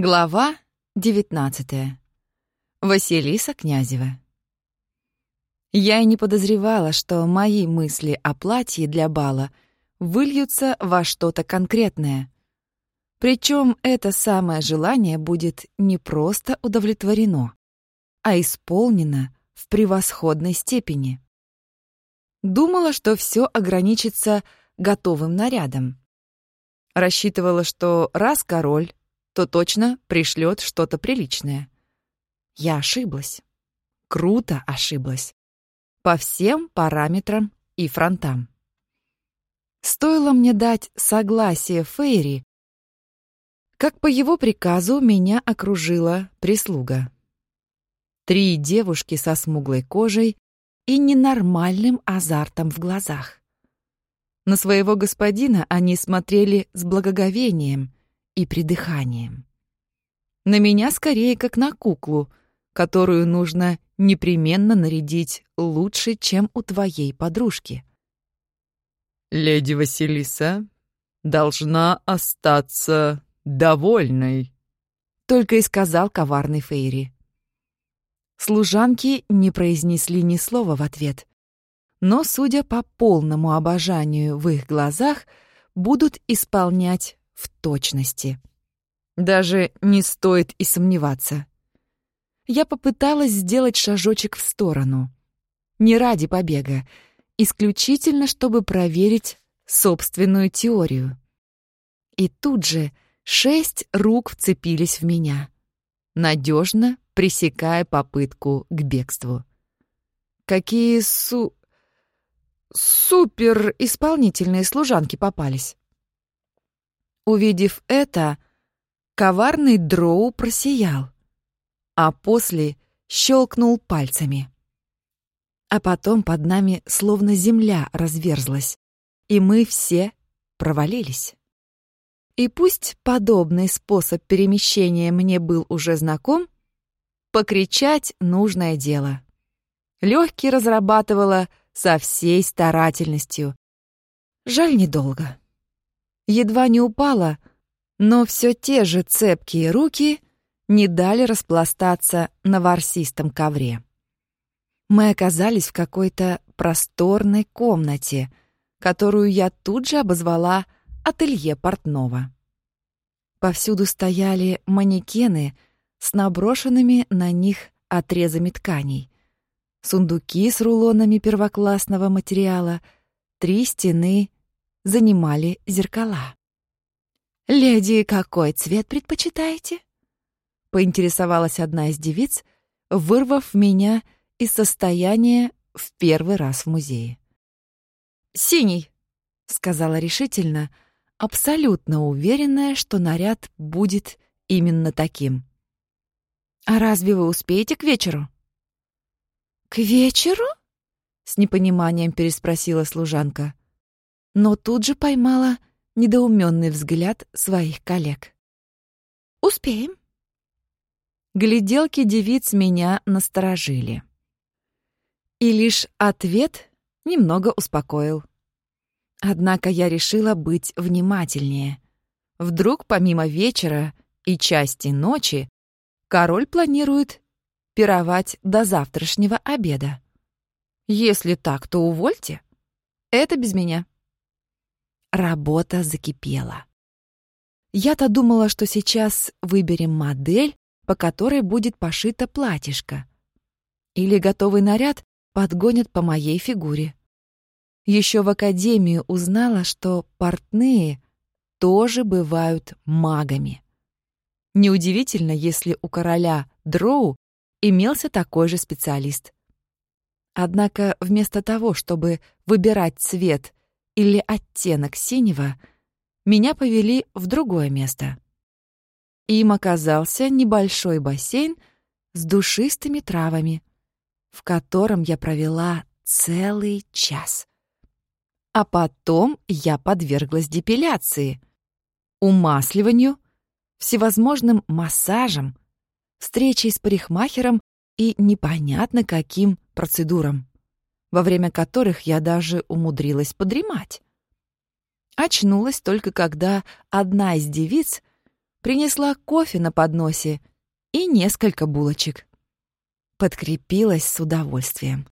Глава 19. Василиса Князева. Я и не подозревала, что мои мысли о платье для бала выльются во что-то конкретное. Причем это самое желание будет не просто удовлетворено, а исполнено в превосходной степени. Думала, что все ограничится готовым нарядом. Рассчитывала, что раз король то точно пришлет что-то приличное. Я ошиблась. Круто ошиблась. По всем параметрам и фронтам. Стоило мне дать согласие Фейри, как по его приказу меня окружила прислуга. Три девушки со смуглой кожей и ненормальным азартом в глазах. На своего господина они смотрели с благоговением и придыханием. На меня скорее как на куклу, которую нужно непременно нарядить лучше, чем у твоей подружки. «Леди Василиса должна остаться довольной», — только и сказал коварный Фейри. Служанки не произнесли ни слова в ответ, но, судя по полному обожанию в их глазах, будут исполнять в точности. Даже не стоит и сомневаться. Я попыталась сделать шажочек в сторону. Не ради побега, исключительно чтобы проверить собственную теорию. И тут же шесть рук вцепились в меня, надежно пресекая попытку к бегству. Какие су... супер исполнительные служанки попались. Увидев это, коварный дроу просиял, а после щелкнул пальцами. А потом под нами словно земля разверзлась, и мы все провалились. И пусть подобный способ перемещения мне был уже знаком, покричать нужное дело. Легкий разрабатывала со всей старательностью. Жаль, недолго едва не упала, но все те же цепкие руки не дали распластаться на ворсистом ковре. Мы оказались в какой-то просторной комнате, которую я тут же обозвала ателье портного. Повсюду стояли манекены с наброшенными на них отрезами тканей, сундуки с рулонами первоклассного материала, три стены занимали зеркала. «Леди, какой цвет предпочитаете?» — поинтересовалась одна из девиц, вырвав меня из состояния в первый раз в музее. «Синий», — сказала решительно, абсолютно уверенная, что наряд будет именно таким. «А разве вы успеете к вечеру?» «К вечеру?» — с непониманием переспросила служанка но тут же поймала недоуменный взгляд своих коллег. «Успеем». Гляделки девиц меня насторожили. И лишь ответ немного успокоил. Однако я решила быть внимательнее. Вдруг помимо вечера и части ночи король планирует пировать до завтрашнего обеда. Если так, то увольте. Это без меня. Работа закипела. Я-то думала, что сейчас выберем модель, по которой будет пошито платьишко. Или готовый наряд подгонят по моей фигуре. Еще в академию узнала, что портные тоже бывают магами. Неудивительно, если у короля Дроу имелся такой же специалист. Однако вместо того, чтобы выбирать цвет или оттенок синего, меня повели в другое место. Им оказался небольшой бассейн с душистыми травами, в котором я провела целый час. А потом я подверглась депиляции, умасливанию, всевозможным массажам, встречей с парикмахером и непонятно каким процедурам во время которых я даже умудрилась подремать. Очнулась только когда одна из девиц принесла кофе на подносе и несколько булочек. Подкрепилась с удовольствием.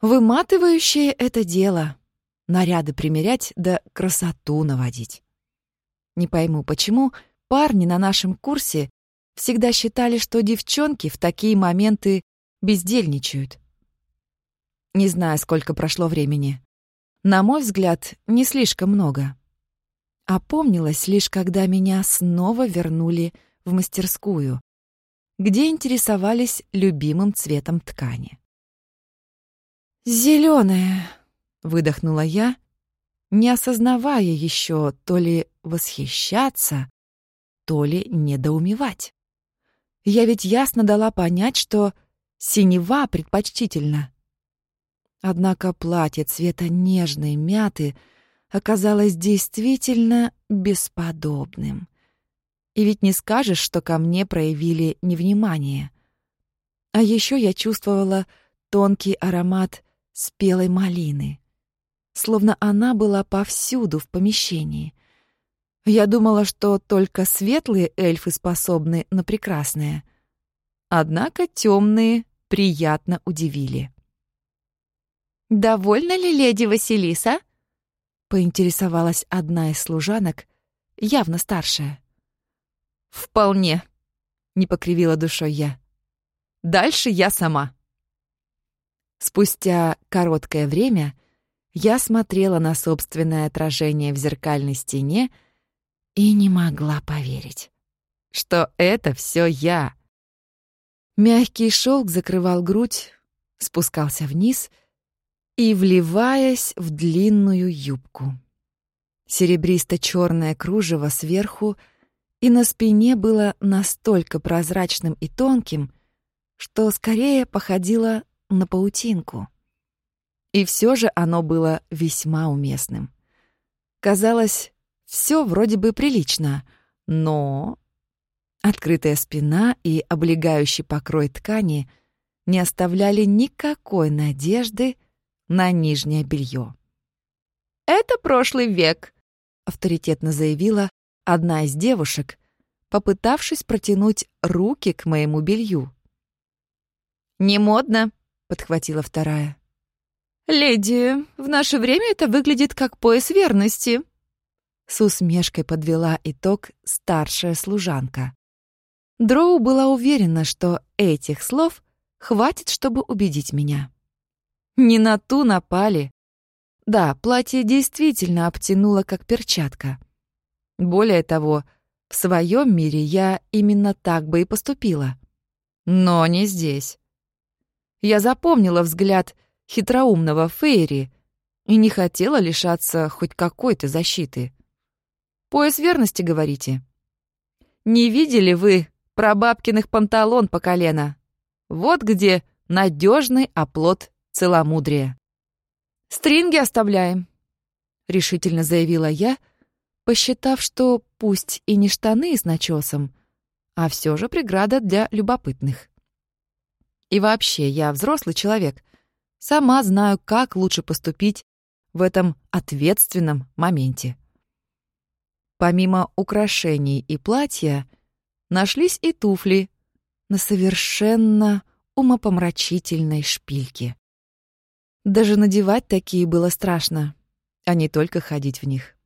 Выматывающее это дело — наряды примерять да красоту наводить. Не пойму, почему парни на нашем курсе всегда считали, что девчонки в такие моменты бездельничают. Не знаю, сколько прошло времени. На мой взгляд, не слишком много. Опомнилась лишь, когда меня снова вернули в мастерскую, где интересовались любимым цветом ткани. «Зелёная!» — выдохнула я, не осознавая еще то ли восхищаться, то ли недоумевать. Я ведь ясно дала понять, что синева предпочтительно. Однако платье цвета нежной мяты оказалось действительно бесподобным. И ведь не скажешь, что ко мне проявили невнимание. А еще я чувствовала тонкий аромат спелой малины, словно она была повсюду в помещении. Я думала, что только светлые эльфы способны на прекрасное. Однако темные приятно удивили. «Довольна ли леди Василиса?» — поинтересовалась одна из служанок, явно старшая. «Вполне», — не покривила душой я. «Дальше я сама». Спустя короткое время я смотрела на собственное отражение в зеркальной стене и не могла поверить, что это все я. Мягкий шелк закрывал грудь, спускался вниз — и вливаясь в длинную юбку. Серебристо-черное кружево сверху и на спине было настолько прозрачным и тонким, что скорее походило на паутинку. И все же оно было весьма уместным. Казалось, все вроде бы прилично, но... Открытая спина и облегающий покрой ткани не оставляли никакой надежды на нижнее белье. «Это прошлый век», — авторитетно заявила одна из девушек, попытавшись протянуть руки к моему белью. «Не модно», — подхватила вторая. «Леди, в наше время это выглядит как пояс верности», — с усмешкой подвела итог старшая служанка. Дроу была уверена, что этих слов хватит, чтобы убедить меня. Не на ту напали. Да, платье действительно обтянуло как перчатка. Более того, в своем мире я именно так бы и поступила. Но не здесь. Я запомнила взгляд хитроумного Фейри и не хотела лишаться хоть какой-то защиты. Пояс верности, говорите? Не видели вы прабабкиных панталон по колено? Вот где надежный оплот целомудрие. «Стринги оставляем», — решительно заявила я, посчитав, что пусть и не штаны с начесом, а все же преграда для любопытных. И вообще, я взрослый человек, сама знаю, как лучше поступить в этом ответственном моменте. Помимо украшений и платья, нашлись и туфли на совершенно умопомрачительной шпильке. Даже надевать такие было страшно, а не только ходить в них.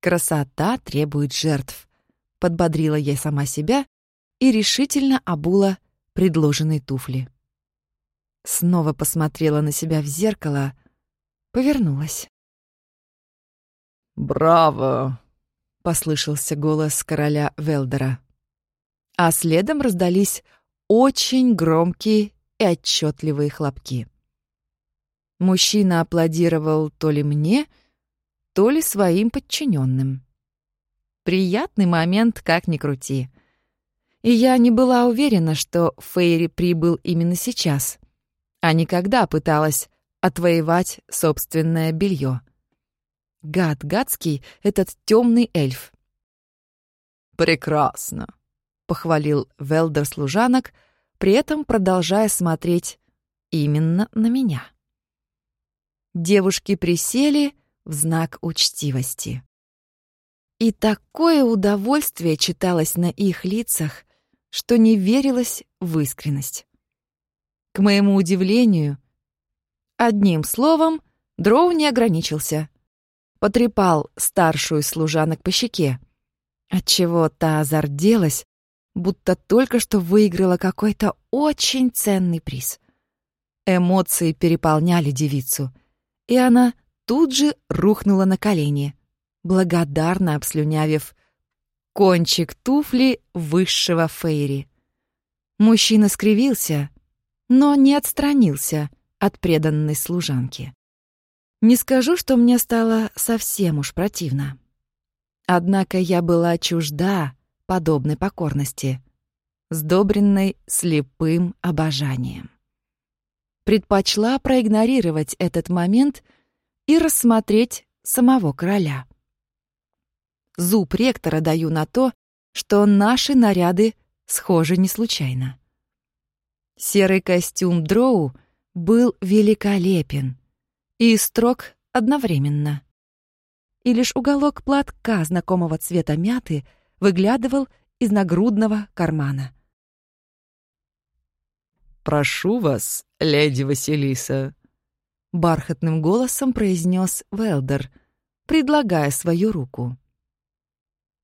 «Красота требует жертв», — подбодрила я сама себя и решительно обула предложенные туфли. Снова посмотрела на себя в зеркало, повернулась. «Браво!» — послышался голос короля Велдера. А следом раздались очень громкие и отчетливые хлопки. Мужчина аплодировал то ли мне, то ли своим подчиненным. Приятный момент, как ни крути. И я не была уверена, что Фейри прибыл именно сейчас, а никогда пыталась отвоевать собственное белье. Гад гадский этот темный эльф. «Прекрасно», — похвалил Велдер служанок, при этом продолжая смотреть именно на меня. Девушки присели в знак учтивости. И такое удовольствие читалось на их лицах, что не верилось в искренность. К моему удивлению, одним словом, Дроу не ограничился. Потрепал старшую служанок по щеке, отчего та зарделась, будто только что выиграла какой-то очень ценный приз. Эмоции переполняли девицу, и она тут же рухнула на колени, благодарно обслюнявив кончик туфли высшего фейри. Мужчина скривился, но не отстранился от преданной служанки. Не скажу, что мне стало совсем уж противно. Однако я была чужда подобной покорности, сдобренной слепым обожанием. Предпочла проигнорировать этот момент и рассмотреть самого короля. Зуб ректора даю на то, что наши наряды схожи не случайно. Серый костюм Дроу был великолепен и строг одновременно. И лишь уголок платка знакомого цвета мяты выглядывал из нагрудного кармана. «Прошу вас, леди Василиса», — бархатным голосом произнес Велдер, предлагая свою руку.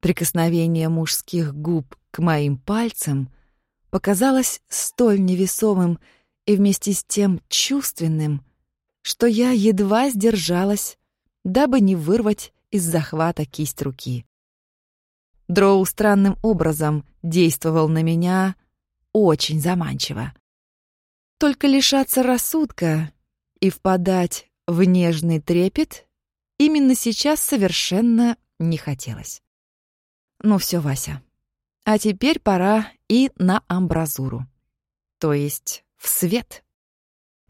Прикосновение мужских губ к моим пальцам показалось столь невесомым и вместе с тем чувственным, что я едва сдержалась, дабы не вырвать из захвата кисть руки. Дроу странным образом действовал на меня очень заманчиво. Только лишаться рассудка и впадать в нежный трепет именно сейчас совершенно не хотелось. Ну все, Вася. А теперь пора и на амбразуру. То есть в свет.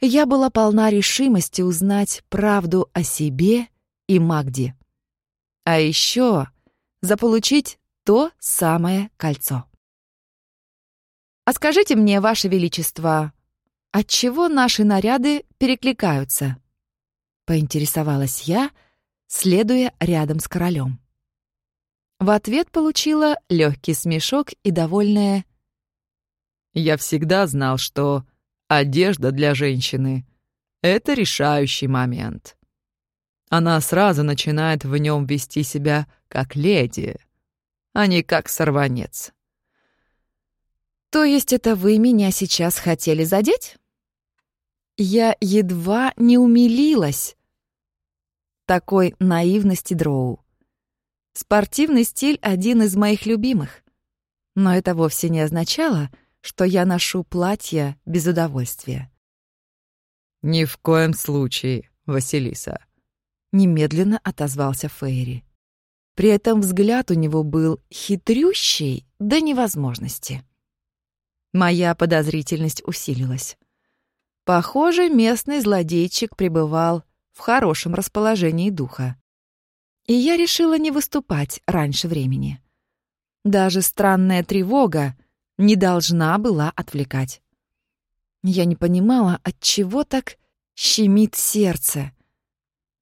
Я была полна решимости узнать правду о себе и Магде. А еще заполучить то самое кольцо. «А скажите мне, Ваше Величество, отчего наши наряды перекликаются?» — поинтересовалась я, следуя рядом с королем. В ответ получила легкий смешок и довольное «Я всегда знал, что одежда для женщины — это решающий момент. Она сразу начинает в нем вести себя как леди, а не как сорванец». «То есть это вы меня сейчас хотели задеть?» Я едва не умилилась такой наивности Дроу. Спортивный стиль — один из моих любимых. Но это вовсе не означало, что я ношу платье без удовольствия. «Ни в коем случае, Василиса», — немедленно отозвался Фейри. При этом взгляд у него был хитрющий до невозможности. Моя подозрительность усилилась. Похоже, местный злодейчик пребывал в хорошем расположении духа и я решила не выступать раньше времени. Даже странная тревога не должна была отвлекать. Я не понимала, от чего так щемит сердце.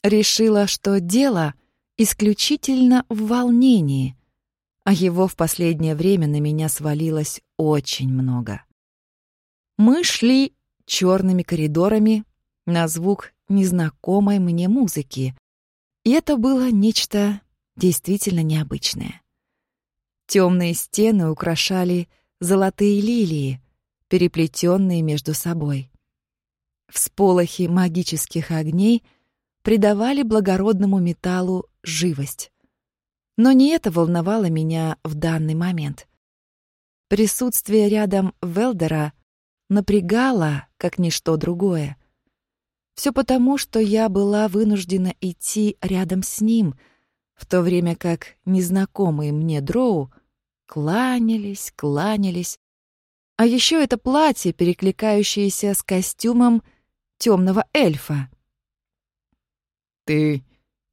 Решила, что дело исключительно в волнении, а его в последнее время на меня свалилось очень много. Мы шли черными коридорами на звук незнакомой мне музыки, и это было нечто действительно необычное. Темные стены украшали золотые лилии, переплетенные между собой. Всполохи магических огней придавали благородному металлу живость. Но не это волновало меня в данный момент. Присутствие рядом Велдера напрягало, как ничто другое. Все потому, что я была вынуждена идти рядом с ним, в то время как незнакомые мне дроу кланялись, кланялись. А еще это платье, перекликающееся с костюмом темного эльфа. «Ты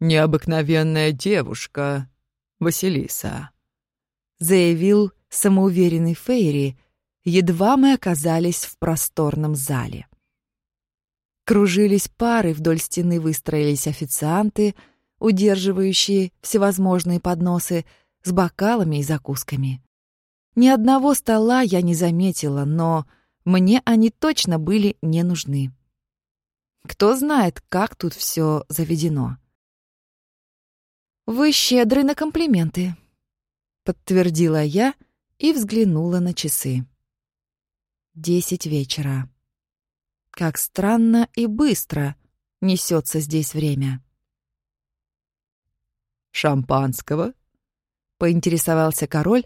необыкновенная девушка, Василиса», — заявил самоуверенный Фейри, едва мы оказались в просторном зале. Кружились пары, вдоль стены выстроились официанты, удерживающие всевозможные подносы с бокалами и закусками. Ни одного стола я не заметила, но мне они точно были не нужны. Кто знает, как тут все заведено. «Вы щедры на комплименты», — подтвердила я и взглянула на часы. Десять вечера. Как странно и быстро несется здесь время. «Шампанского?» — поинтересовался король,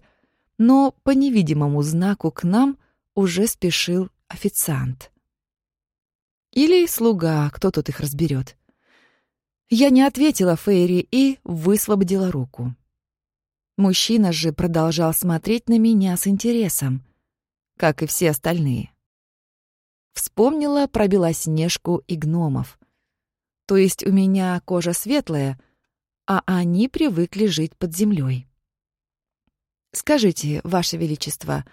но по невидимому знаку к нам уже спешил официант. Или слуга, кто тут их разберет. Я не ответила Фейри и высвободила руку. Мужчина же продолжал смотреть на меня с интересом, как и все остальные. Вспомнила про Белоснежку и гномов. То есть у меня кожа светлая, а они привыкли жить под землей. Скажите, Ваше Величество,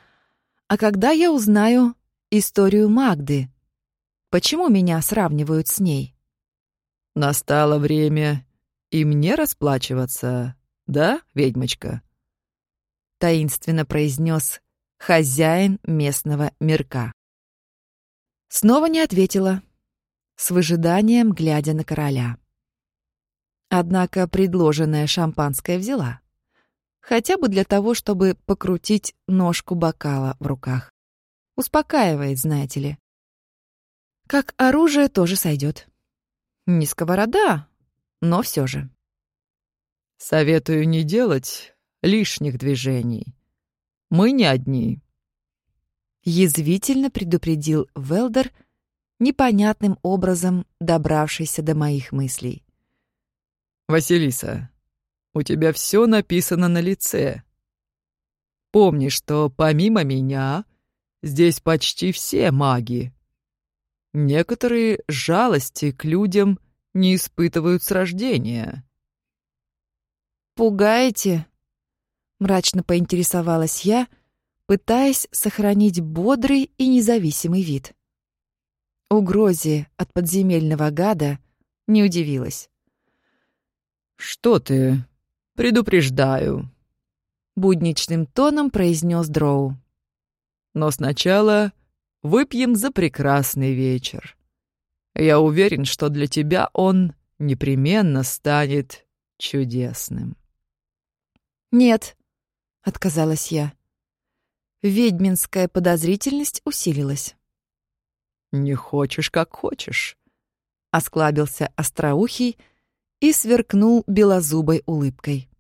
а когда я узнаю историю Магды, почему меня сравнивают с ней? Настало время и мне расплачиваться, да, ведьмочка? Таинственно произнес хозяин местного мирка. Снова не ответила, с выжиданием глядя на короля. Однако предложенное шампанское взяла. Хотя бы для того, чтобы покрутить ножку бокала в руках. Успокаивает, знаете ли. Как оружие тоже сойдет. Не сковорода, но все же. Советую не делать лишних движений. Мы не одни. Язвительно предупредил Велдер, непонятным образом добравшийся до моих мыслей. «Василиса, у тебя все написано на лице. Помни, что помимо меня здесь почти все маги. Некоторые жалости к людям не испытывают с рождения. «Пугаете?» — мрачно поинтересовалась я, пытаясь сохранить бодрый и независимый вид. Угрозе от подземельного гада не удивилась. «Что ты? Предупреждаю», — будничным тоном произнес Дроу. «Но сначала Выпьем за прекрасный вечер. Я уверен, что для тебя он непременно станет чудесным. Нет, отказалась я. Ведьминская подозрительность усилилась. Не хочешь, как хочешь, осклабился остроухий и сверкнул белозубой улыбкой.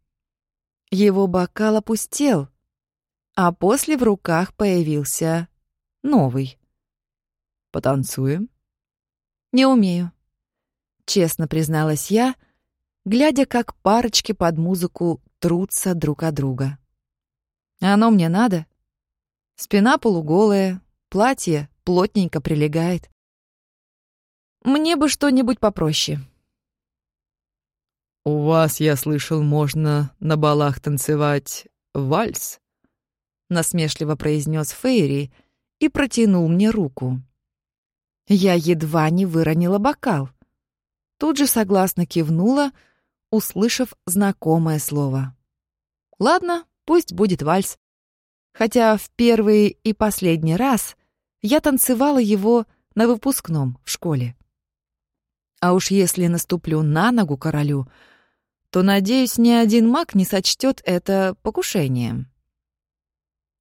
Его бокал опустел, а после в руках появился новый. Потанцуем? Не умею. Честно призналась я, глядя, как парочки под музыку трутся друг от друга. Оно мне надо. Спина полуголая, платье плотненько прилегает. Мне бы что-нибудь попроще. «У вас, я слышал, можно на балах танцевать вальс?» — насмешливо произнес Фейри, и протянул мне руку. Я едва не выронила бокал. Тут же согласно кивнула, услышав знакомое слово. Ладно, пусть будет вальс. Хотя в первый и последний раз я танцевала его на выпускном в школе. А уж если наступлю на ногу королю, то, надеюсь, ни один маг не сочтет это покушением.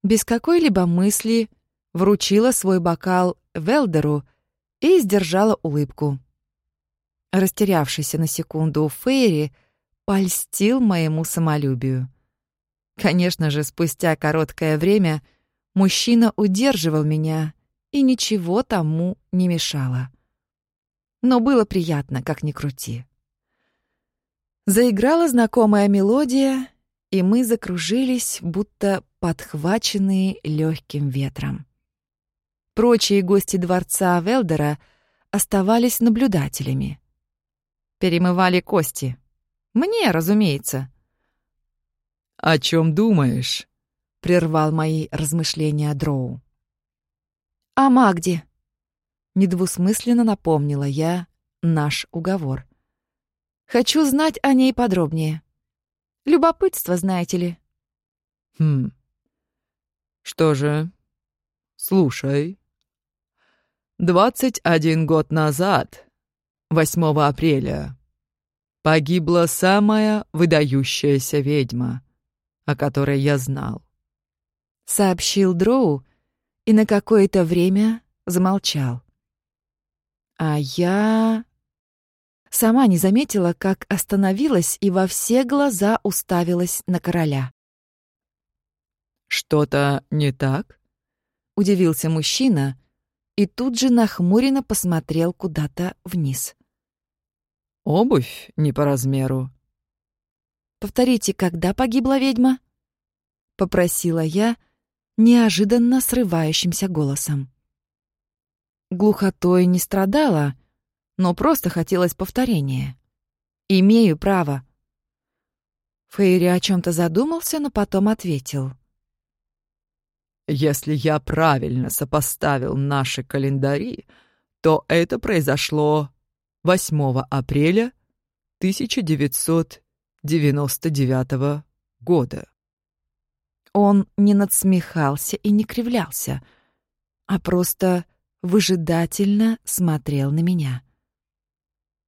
Без какой-либо мысли вручила свой бокал Велдеру и сдержала улыбку. Растерявшийся на секунду Фейри польстил моему самолюбию. Конечно же, спустя короткое время мужчина удерживал меня, и ничего тому не мешало. Но было приятно, как ни крути. Заиграла знакомая мелодия, и мы закружились, будто подхваченные легким ветром. Прочие гости дворца Велдера оставались наблюдателями. Перемывали кости. Мне, разумеется. «О чем думаешь?» — прервал мои размышления Дроу. «О Магде», — недвусмысленно напомнила я наш уговор. Хочу знать о ней подробнее. Любопытство, знаете ли. Хм. Что же, слушай. Двадцать один год назад, 8 апреля, погибла самая выдающаяся ведьма, о которой я знал. Сообщил Дроу и на какое-то время замолчал. А я... Сама не заметила, как остановилась и во все глаза уставилась на короля. «Что-то не так?» — удивился мужчина и тут же нахмуренно посмотрел куда-то вниз. «Обувь не по размеру». «Повторите, когда погибла ведьма?» — попросила я неожиданно срывающимся голосом. Глухотой не страдала, но просто хотелось повторения. Имею право. Фейри о чем то задумался, но потом ответил. «Если я правильно сопоставил наши календари, то это произошло 8 апреля 1999 года». Он не надсмехался и не кривлялся, а просто выжидательно смотрел на меня.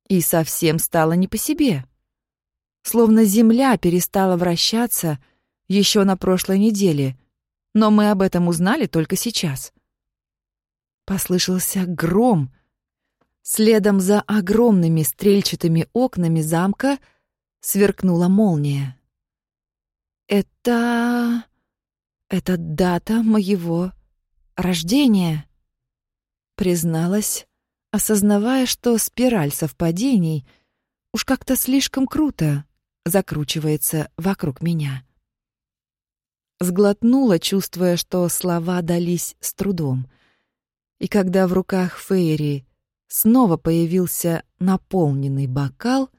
И совсем стало не по себе. Словно земля перестала вращаться еще на прошлой неделе, но мы об этом узнали только сейчас. Послышался гром. Следом за огромными стрельчатыми окнами замка сверкнула молния. «Это... это дата моего рождения», — призналась, осознавая, что спираль совпадений уж как-то слишком круто закручивается вокруг меня. Сглотнула, чувствуя, что слова дались с трудом. И когда в руках Фейри снова появился наполненный бокал,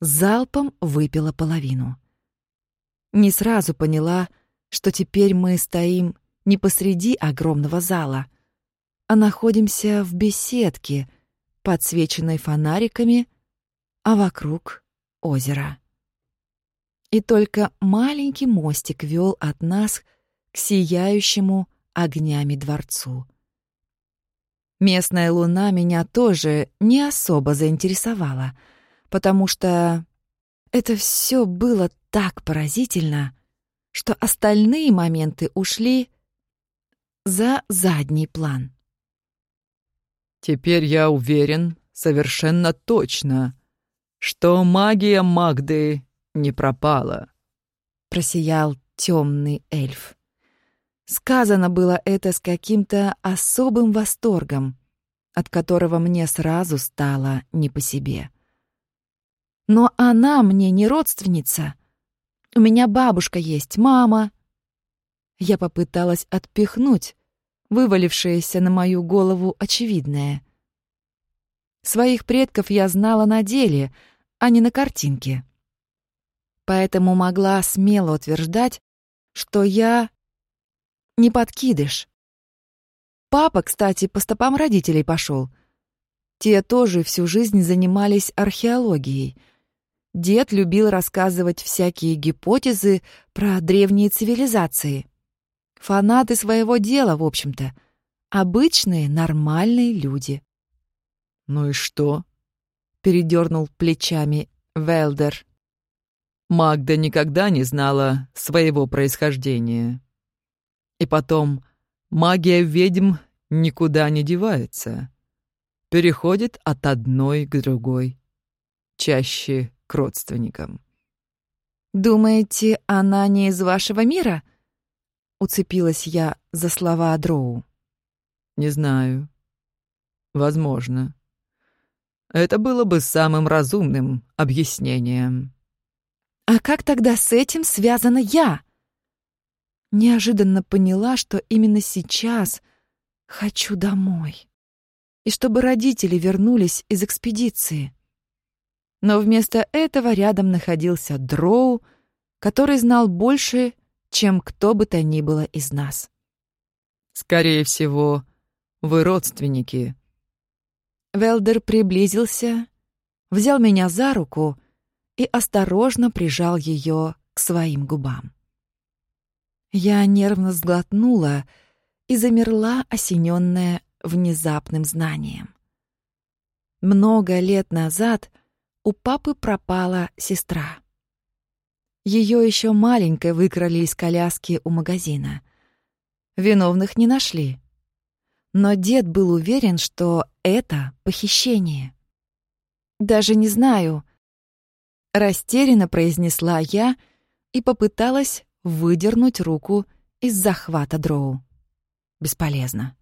залпом выпила половину. Не сразу поняла, что теперь мы стоим не посреди огромного зала — а находимся в беседке, подсвеченной фонариками, а вокруг — озеро. И только маленький мостик вел от нас к сияющему огнями дворцу. Местная луна меня тоже не особо заинтересовала, потому что это все было так поразительно, что остальные моменты ушли за задний план. Теперь я уверен совершенно точно, что магия Магды не пропала. Просиял темный эльф. Сказано было это с каким-то особым восторгом, от которого мне сразу стало не по себе. Но она мне не родственница. У меня бабушка есть, мама. Я попыталась отпихнуть вывалившееся на мою голову очевидное. Своих предков я знала на деле, а не на картинке. Поэтому могла смело утверждать, что я не подкидыш. Папа, кстати, по стопам родителей пошел. Те тоже всю жизнь занимались археологией. Дед любил рассказывать всякие гипотезы про древние цивилизации — Фанаты своего дела, в общем-то. Обычные, нормальные люди. «Ну и что?» — передернул плечами Велдер. Магда никогда не знала своего происхождения. И потом, магия ведьм никуда не девается. Переходит от одной к другой. Чаще к родственникам. «Думаете, она не из вашего мира?» Уцепилась я за слова Дроу. «Не знаю. Возможно. Это было бы самым разумным объяснением». «А как тогда с этим связана я?» Неожиданно поняла, что именно сейчас хочу домой. И чтобы родители вернулись из экспедиции. Но вместо этого рядом находился Дроу, который знал больше, чем кто бы то ни было из нас. «Скорее всего, вы родственники». Велдер приблизился взял меня за руку и осторожно прижал ее к своим губам. Я нервно сглотнула и замерла, осененная внезапным знанием. Много лет назад у папы пропала сестра. Ее еще маленькой выкрали из коляски у магазина. Виновных не нашли. Но дед был уверен, что это похищение. «Даже не знаю», — растерянно произнесла я и попыталась выдернуть руку из захвата дроу. Бесполезно.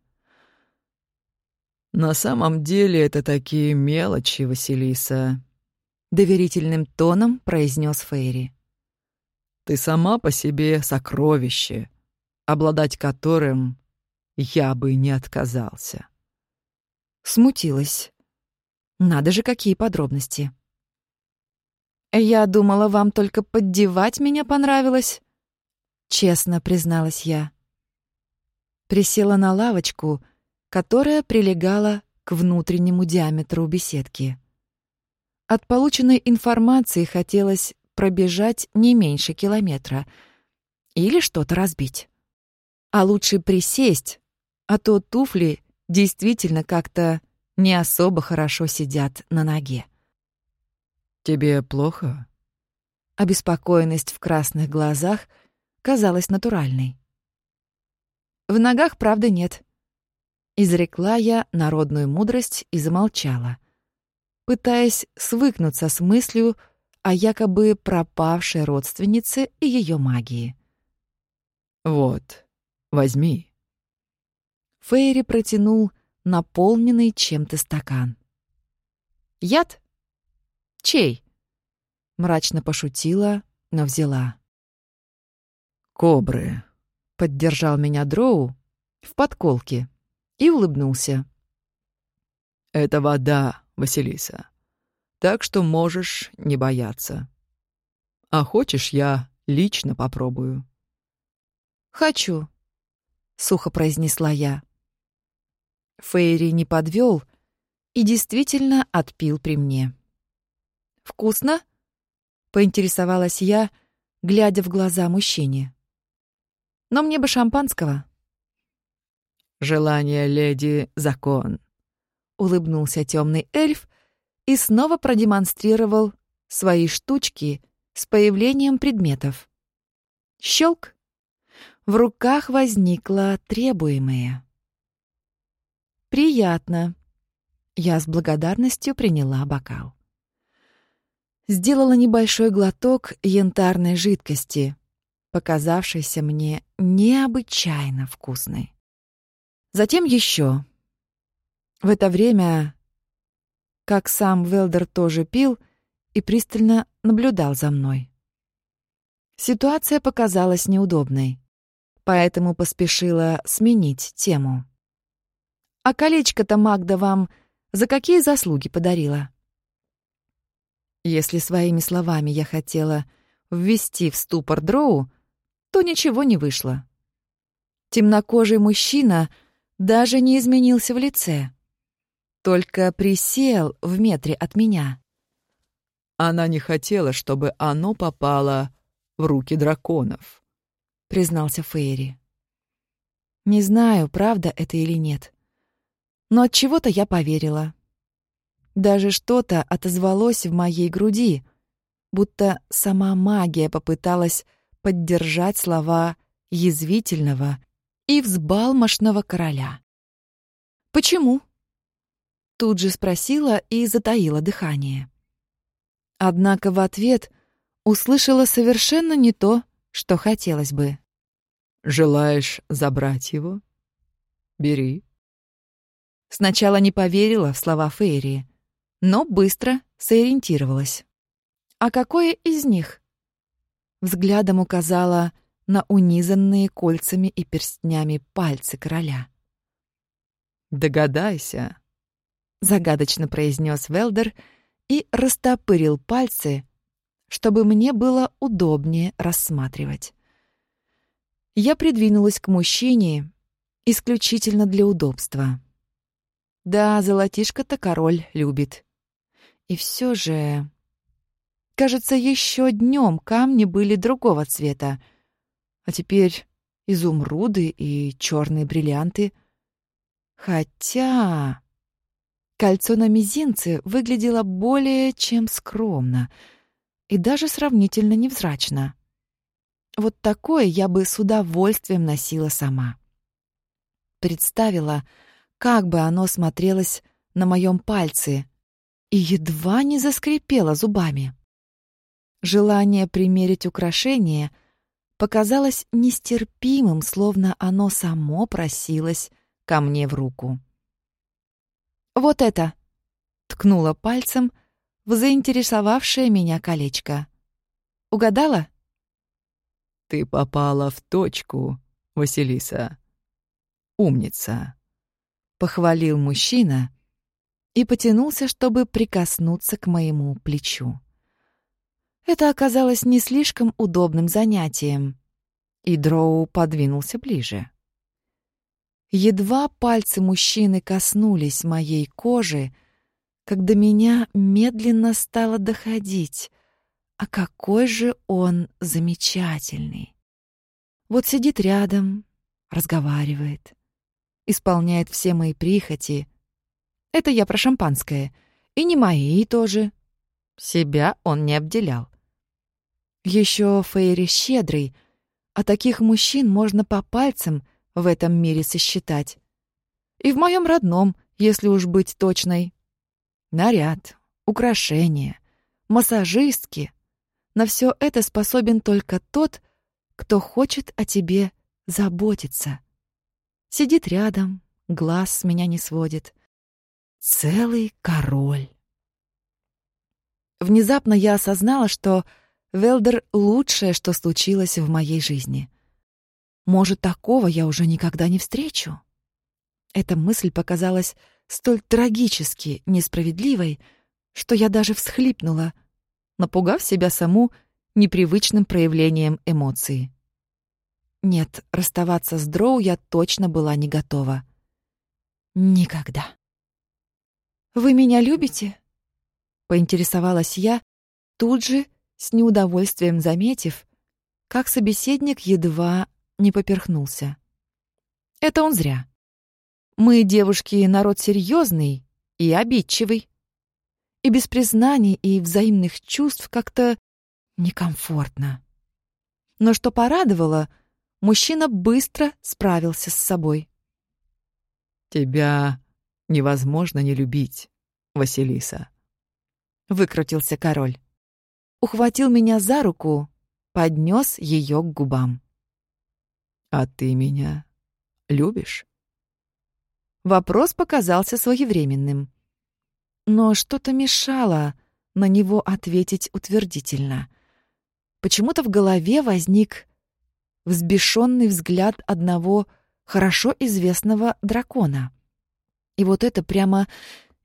«На самом деле это такие мелочи, Василиса», — доверительным тоном произнес Фейри. Ты сама по себе сокровище, обладать которым я бы не отказался. Смутилась. Надо же, какие подробности. Я думала, вам только поддевать меня понравилось. Честно призналась я. Присела на лавочку, которая прилегала к внутреннему диаметру беседки. От полученной информации хотелось пробежать не меньше километра. Или что-то разбить. А лучше присесть, а то туфли действительно как-то не особо хорошо сидят на ноге. «Тебе плохо?» Обеспокоенность в красных глазах казалась натуральной. «В ногах, правда, нет». Изрекла я народную мудрость и замолчала, пытаясь свыкнуться с мыслью, о якобы пропавшей родственнице и ее магии. «Вот, возьми». Фейри протянул наполненный чем-то стакан. «Яд? Чей?» Мрачно пошутила, но взяла. «Кобры», — поддержал меня Дроу в подколке и улыбнулся. «Это вода, Василиса так что можешь не бояться. А хочешь, я лично попробую?» «Хочу», — сухо произнесла я. Фейри не подвел и действительно отпил при мне. «Вкусно?» — поинтересовалась я, глядя в глаза мужчине. «Но мне бы шампанского». «Желание леди — закон», — улыбнулся темный эльф и снова продемонстрировал свои штучки с появлением предметов. Щелк! В руках возникло требуемое. «Приятно». Я с благодарностью приняла бокал. Сделала небольшой глоток янтарной жидкости, показавшейся мне необычайно вкусной. Затем еще. В это время как сам Велдер тоже пил и пристально наблюдал за мной. Ситуация показалась неудобной, поэтому поспешила сменить тему. «А колечко-то Магда вам за какие заслуги подарила?» Если своими словами я хотела ввести в ступор Дроу, то ничего не вышло. Темнокожий мужчина даже не изменился в лице только присел в метре от меня. Она не хотела, чтобы оно попало в руки драконов, признался Фейри. Не знаю, правда это или нет. Но от чего-то я поверила. Даже что-то отозвалось в моей груди, будто сама магия попыталась поддержать слова язвительного и взбалмошного короля. Почему? Тут же спросила и затаила дыхание. Однако в ответ услышала совершенно не то, что хотелось бы. «Желаешь забрать его? Бери». Сначала не поверила в слова Фейри, но быстро сориентировалась. «А какое из них?» Взглядом указала на унизанные кольцами и перстнями пальцы короля. «Догадайся», загадочно произнес Велдер и растопырил пальцы, чтобы мне было удобнее рассматривать. Я придвинулась к мужчине исключительно для удобства. Да, золотишко-то король любит. И все же... Кажется, еще днем камни были другого цвета, а теперь изумруды и черные бриллианты. Хотя... Кольцо на мизинце выглядело более чем скромно и даже сравнительно невзрачно. Вот такое я бы с удовольствием носила сама. Представила, как бы оно смотрелось на моем пальце, и едва не заскрипела зубами. Желание примерить украшение показалось нестерпимым, словно оно само просилось ко мне в руку. «Вот это!» — ткнула пальцем в заинтересовавшее меня колечко. «Угадала?» «Ты попала в точку, Василиса. Умница!» — похвалил мужчина и потянулся, чтобы прикоснуться к моему плечу. Это оказалось не слишком удобным занятием, и Дроу подвинулся ближе. Едва пальцы мужчины коснулись моей кожи, как до меня медленно стало доходить, а какой же он замечательный. Вот сидит рядом, разговаривает, исполняет все мои прихоти. Это я про шампанское. И не мои тоже. Себя он не обделял. Еще Фейри щедрый, а таких мужчин можно по пальцам — в этом мире сосчитать. И в моем родном, если уж быть точной. Наряд, украшения, массажистки. На все это способен только тот, кто хочет о тебе заботиться. Сидит рядом, глаз с меня не сводит. Целый король. Внезапно я осознала, что Велдер — лучшее, что случилось в моей жизни. Может, такого я уже никогда не встречу? Эта мысль показалась столь трагически несправедливой, что я даже всхлипнула, напугав себя саму непривычным проявлением эмоций. Нет, расставаться с Дроу я точно была не готова. Никогда. «Вы меня любите?» — поинтересовалась я, тут же с неудовольствием заметив, как собеседник едва не поперхнулся. Это он зря. Мы, девушки, народ серьезный и обидчивый. И без признаний и взаимных чувств как-то некомфортно. Но что порадовало, мужчина быстро справился с собой. «Тебя невозможно не любить, Василиса», — выкрутился король. Ухватил меня за руку, поднес ее к губам. «А ты меня любишь?» Вопрос показался своевременным. Но что-то мешало на него ответить утвердительно. Почему-то в голове возник взбешенный взгляд одного хорошо известного дракона. И вот это прямо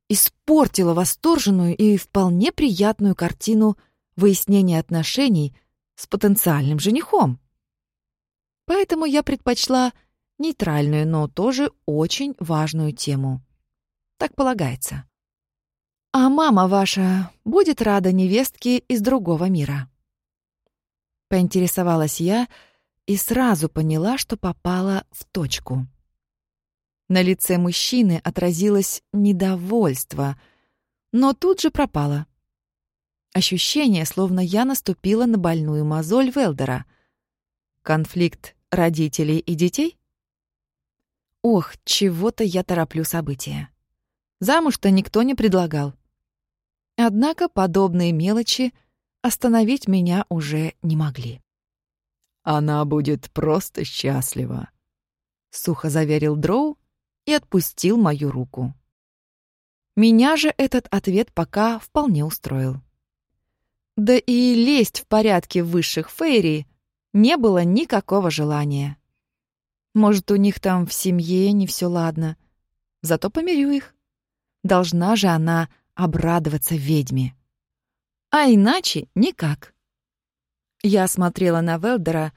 испортило восторженную и вполне приятную картину выяснения отношений с потенциальным женихом. Поэтому я предпочла нейтральную, но тоже очень важную тему. Так полагается. А мама ваша будет рада невестке из другого мира? Поинтересовалась я и сразу поняла, что попала в точку. На лице мужчины отразилось недовольство, но тут же пропало. Ощущение, словно я наступила на больную мозоль Велдера. Конфликт родителей и детей? Ох, чего-то я тороплю события. Замуж-то никто не предлагал. Однако подобные мелочи остановить меня уже не могли. «Она будет просто счастлива», — сухо заверил Дроу и отпустил мою руку. Меня же этот ответ пока вполне устроил. Да и лезть в порядке высших фейри не было никакого желания. Может, у них там в семье не все ладно. Зато помирю их. Должна же она обрадоваться ведьме. А иначе никак. Я смотрела на Велдера,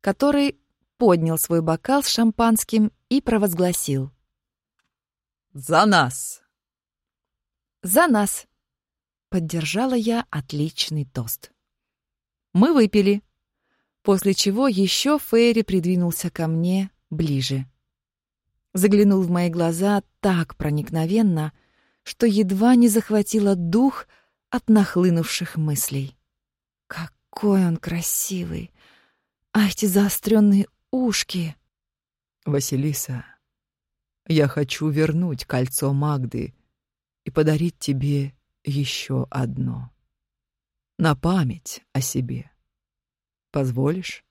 который поднял свой бокал с шампанским и провозгласил. «За нас!» «За нас!» Поддержала я отличный тост. Мы выпили, после чего еще Фейри придвинулся ко мне ближе. Заглянул в мои глаза так проникновенно, что едва не захватило дух от нахлынувших мыслей. Какой он красивый! А эти заостренные ушки! Василиса, я хочу вернуть кольцо Магды и подарить тебе еще одно. На память о себе. Позволишь?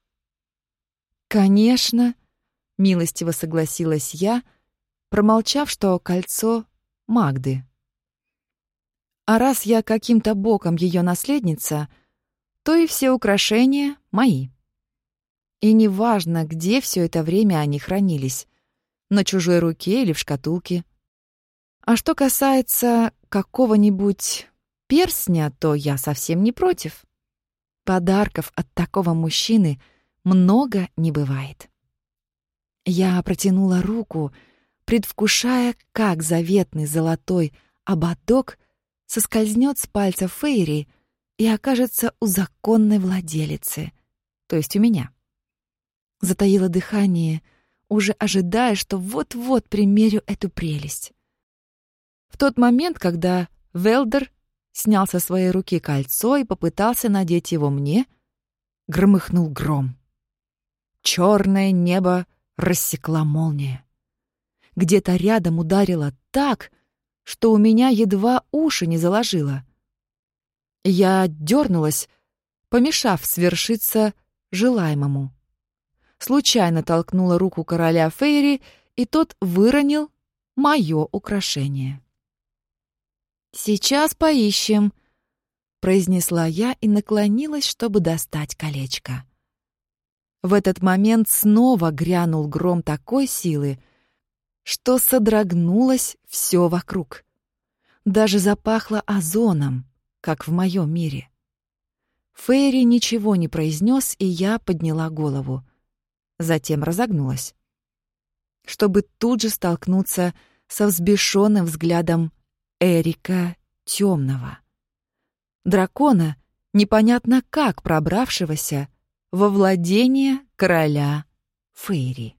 Конечно, милостиво согласилась я, промолчав, что кольцо Магды. А раз я каким-то боком ее наследница, то и все украшения мои. И неважно, где все это время они хранились — на чужой руке или в шкатулке. А что касается какого-нибудь перстня, то я совсем не против. Подарков от такого мужчины много не бывает. Я протянула руку, предвкушая, как заветный золотой ободок соскользнет с пальца Фейри и окажется у законной владелицы, то есть у меня. Затаила дыхание, уже ожидая, что вот-вот примерю эту прелесть. В тот момент, когда Велдер снял со своей руки кольцо и попытался надеть его мне, громыхнул гром. Черное небо рассекла молния. Где-то рядом ударило так, что у меня едва уши не заложило. Я дернулась, помешав свершиться желаемому случайно толкнула руку короля Фейри, и тот выронил мое украшение. «Сейчас поищем», — произнесла я и наклонилась, чтобы достать колечко. В этот момент снова грянул гром такой силы, что содрогнулось все вокруг. Даже запахло озоном, как в моем мире. Фейри ничего не произнес, и я подняла голову затем разогнулась, чтобы тут же столкнуться со взбешенным взглядом Эрика Темного. Дракона, непонятно как пробравшегося во владение короля Фейри.